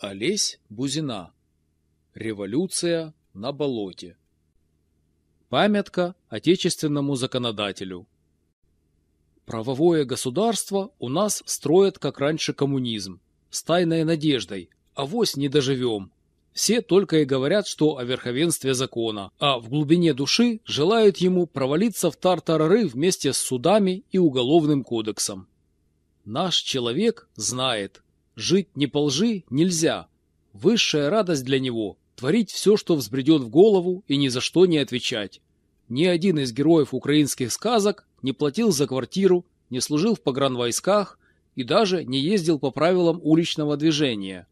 Олесь Бузина. Революция на болоте. Памятка отечественному законодателю. Правовое государство у нас строят, как раньше, коммунизм, с тайной надеждой, авось не доживем. Все только и говорят, что о верховенстве закона, а в глубине души желают ему провалиться в тартарары вместе с судами и уголовным кодексом. Наш человек знает, Жить не по лжи нельзя. Высшая радость для него – творить все, что взбредет в голову и ни за что не отвечать. Ни один из героев украинских сказок не платил за квартиру, не служил в погранвойсках и даже не ездил по правилам уличного движения.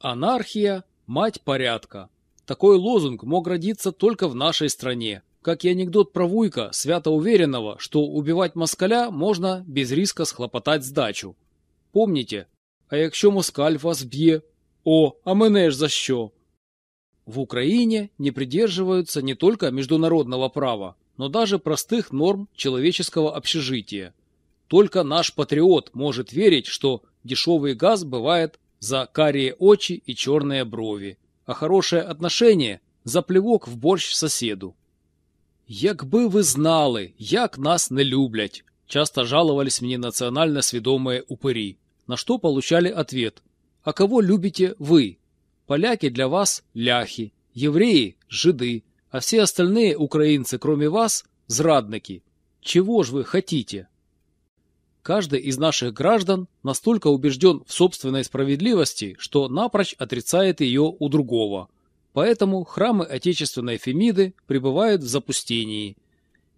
Анархия – мать порядка. Такой лозунг мог родиться только в нашей стране, как и анекдот про Вуйка, свято уверенного, что убивать москаля можно без риска схлопотать сдачу. Помніте, а якщо москаль вас б'є? О, а мене ж за що? В Украине не придерживаются не только международного права, но даже простых норм человеческого общежития. Только наш патриот может верить, что дешевый газ бывает за карие очи и черные брови, а хорошее отношение – за плевок в борщ соседу. Якби ви знали, як нас не люблять, часто жаловались мне национально сведомые упыри на что получали ответ «А кого любите вы?» Поляки для вас – ляхи, евреи – жиды, а все остальные украинцы, кроме вас – зрадники. Чего ж вы хотите? Каждый из наших граждан настолько убежден в собственной справедливости, что напрочь отрицает ее у другого. Поэтому храмы отечественной Фемиды пребывают в запустении.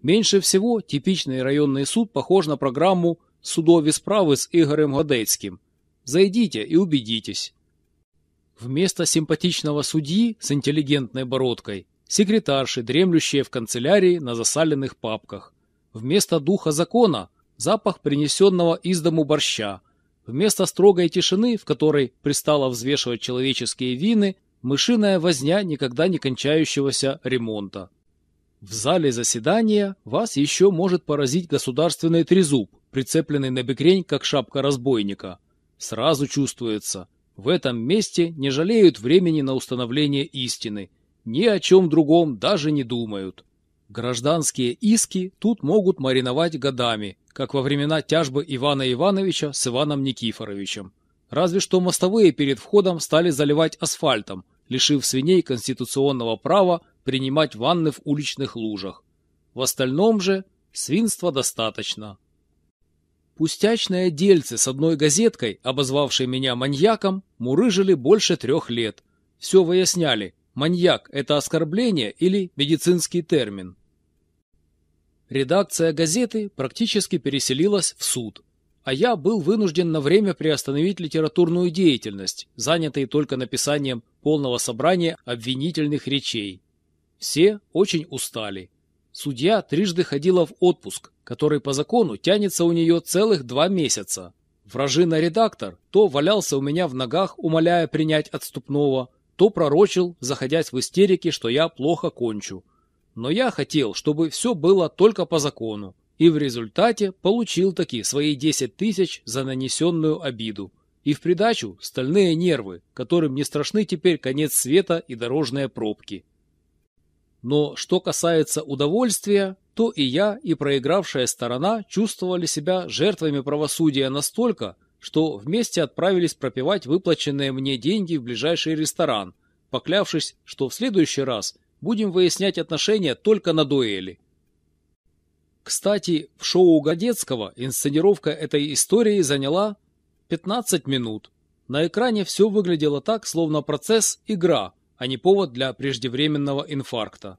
Меньше всего типичный районный суд похож на программу судові справи с Игорем Годецким. Зайдите и убедитесь. Вместо симпатичного судьи с интеллигентной бородкой – секретарши, дремлющие в канцелярии на засаленных папках. Вместо духа закона – запах принесенного из дому борща. Вместо строгой тишины, в которой пристало взвешивать человеческие вины, мышиная возня никогда не кончающегося ремонта. В зале заседания вас еще может поразить государственный трезуб, прицепленный на бекрень, как шапка разбойника. Сразу чувствуется, в этом месте не жалеют времени на установление истины, ни о чем другом даже не думают. Гражданские иски тут могут мариновать годами, как во времена тяжбы Ивана Ивановича с Иваном Никифоровичем. Разве что мостовые перед входом стали заливать асфальтом, лишив свиней конституционного права принимать ванны в уличных лужах. В остальном же свинства достаточно. Пустячные дельцы с одной газеткой, обозвавшей меня маньяком, мурыжили больше трех лет. Все выясняли, маньяк – это оскорбление или медицинский термин. Редакция газеты практически переселилась в суд, а я был вынужден на время приостановить литературную деятельность, занятый только написанием полного собрания обвинительных речей. Все очень устали. Судья трижды ходила в отпуск, который по закону тянется у нее целых два месяца. Вражина-редактор то валялся у меня в ногах, умоляя принять отступного, то пророчил, заходясь в истерике, что я плохо кончу. Но я хотел, чтобы все было только по закону, и в результате получил таки свои 10 тысяч за нанесенную обиду. И в придачу стальные нервы, которым не страшны теперь конец света и дорожные пробки. Но что касается удовольствия, то и я, и проигравшая сторона чувствовали себя жертвами правосудия настолько, что вместе отправились пропивать выплаченные мне деньги в ближайший ресторан, поклявшись, что в следующий раз будем выяснять отношения только на дуэли. Кстати, в шоу Годецкого инсценировка этой истории заняла 15 минут. На экране все выглядело так, словно процесс – игра, а не повод для преждевременного инфаркта.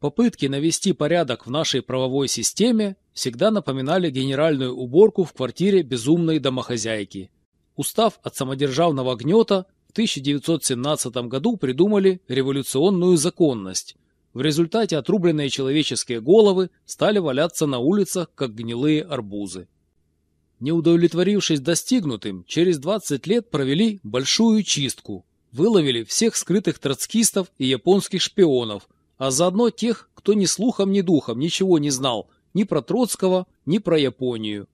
Попытки навести порядок в нашей правовой системе всегда напоминали генеральную уборку в квартире безумной домохозяйки. Устав от самодержавного гнета в 1917 году придумали революционную законность. В результате отрубленные человеческие головы стали валяться на улицах, как гнилые арбузы. Не удовлетворившись достигнутым, через 20 лет провели большую чистку, выловили всех скрытых троцкистов и японских шпионов, а заодно тех, кто ни слухом, ни духом ничего не знал ни про Троцкого, ни про Японию.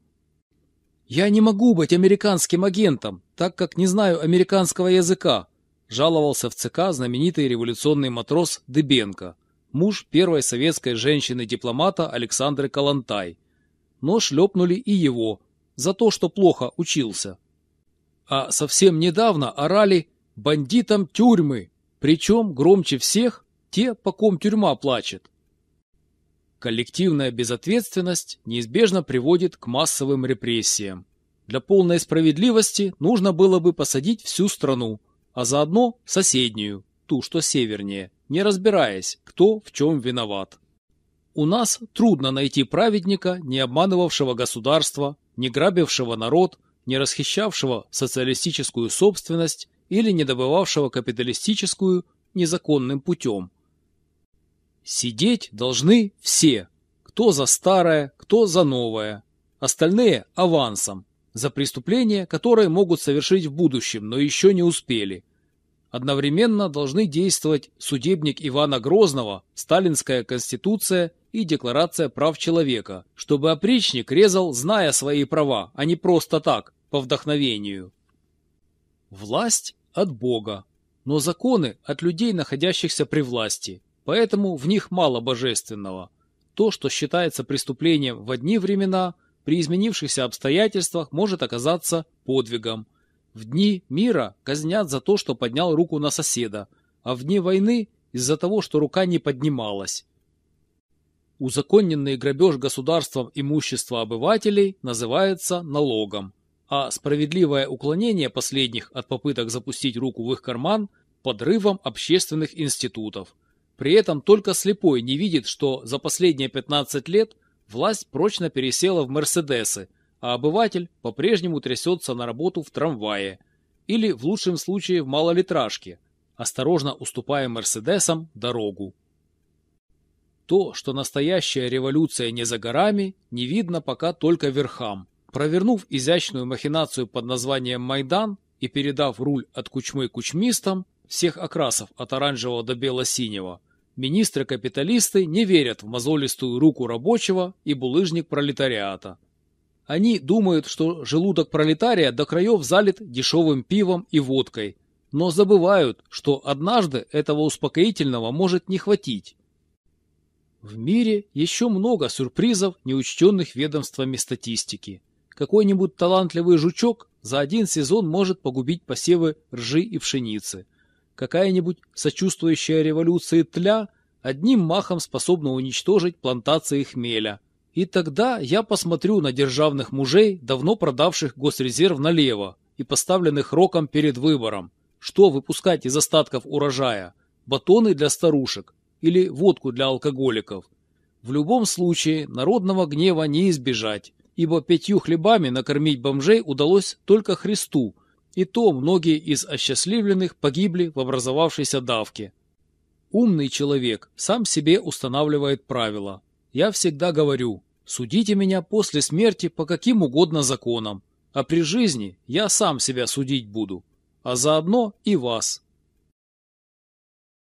«Я не могу быть американским агентом, так как не знаю американского языка», жаловался в ЦК знаменитый революционный матрос Дыбенко, муж первой советской женщины-дипломата Александры Калантай. Но шлепнули и его за то, что плохо учился. А совсем недавно орали «бандитам тюрьмы», причем громче всех те, по ком тюрьма плачет. Коллективная безответственность неизбежно приводит к массовым репрессиям. Для полной справедливости нужно было бы посадить всю страну, а заодно соседнюю, ту, что севернее, не разбираясь, кто в чем виноват. У нас трудно найти праведника, не обманывавшего государство, не грабившего народ, не расхищавшего социалистическую собственность или не добывавшего капиталистическую незаконным путем. Сидеть должны все, кто за старое, кто за новое. Остальные – авансом, за преступления, которые могут совершить в будущем, но еще не успели. Одновременно должны действовать судебник Ивана Грозного, Сталинская конституция и Декларация прав человека, чтобы опричник резал, зная свои права, а не просто так, по вдохновению. Власть от Бога, но законы от людей, находящихся при власти, поэтому в них мало божественного. То, что считается преступлением в одни времена, при изменившихся обстоятельствах может оказаться подвигом. В дни мира казнят за то, что поднял руку на соседа, а в дни войны из-за того, что рука не поднималась. Узаконенный грабеж государством имущества обывателей называется налогом, а справедливое уклонение последних от попыток запустить руку в их карман – подрывом общественных институтов. При этом только слепой не видит, что за последние 15 лет власть прочно пересела в «Мерседесы», а обыватель по-прежнему трясется на работу в трамвае или, в лучшем случае, в малолитражке, осторожно уступая «Мерседесам» дорогу. То, что настоящая революция не за горами, не видно пока только верхам. Провернув изящную махинацию под названием «Майдан» и передав руль от кучмы кучмистам, всех окрасов от оранжевого до бело-синего, Министры-капиталисты не верят в мозолистую руку рабочего и булыжник пролетариата. Они думают, что желудок пролетария до краев залит дешевым пивом и водкой, но забывают, что однажды этого успокоительного может не хватить. В мире еще много сюрпризов, неучтенных ведомствами статистики. Какой-нибудь талантливый жучок за один сезон может погубить посевы ржи и пшеницы – какая-нибудь сочувствующая революции тля одним махом способна уничтожить плантации хмеля. И тогда я посмотрю на державных мужей, давно продавших госрезерв налево и поставленных роком перед выбором, что выпускать из остатков урожая, батоны для старушек или водку для алкоголиков. В любом случае народного гнева не избежать, ибо пятью хлебами накормить бомжей удалось только Христу, и то многие из осчастливленных погибли в образовавшейся давке. Умный человек сам себе устанавливает правила. Я всегда говорю, судите меня после смерти по каким угодно законам, а при жизни я сам себя судить буду, а заодно и вас.